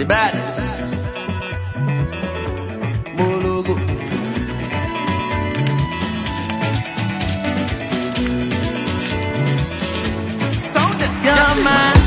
the baddest. Mologo. Sound it. My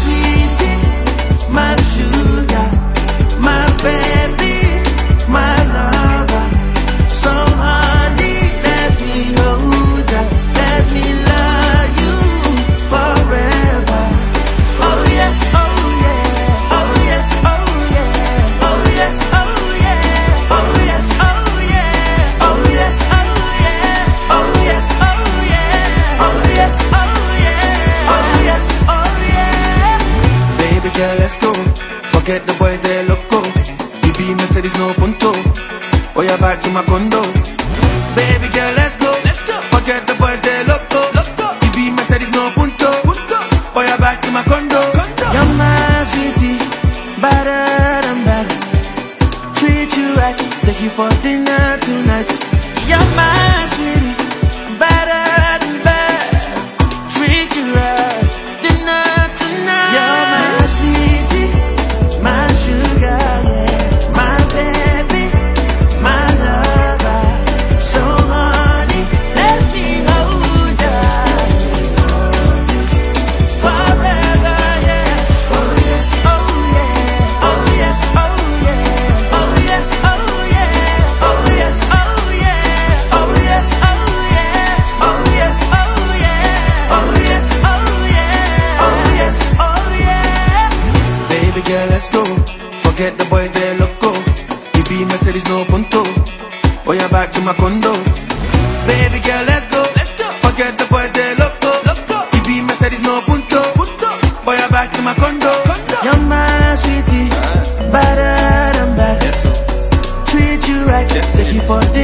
Baby let's go. Forget the boy, they loco. Be Mercedes, no punto. Oh, yeah, back to my condo. Baby girl, let's go. Let's go. Forget the boy, they loco. loco. Be Mercedes, no punto. punto. Oh, yeah, back to my condo. condo. You're my sweetie, better than better. Treat you right, take you for dinner tonight. let's go. Forget the boys they loco. You be city's no punto. Oh, yeah, back to my condo. Baby girl, let's go. Let's go. Forget the boys they loco. loco. You be city's no punto. punto. I'm back to my condo. condo. Your man, sweetie. Better than bad. Yes, Treat you right. Yes, Take you for this.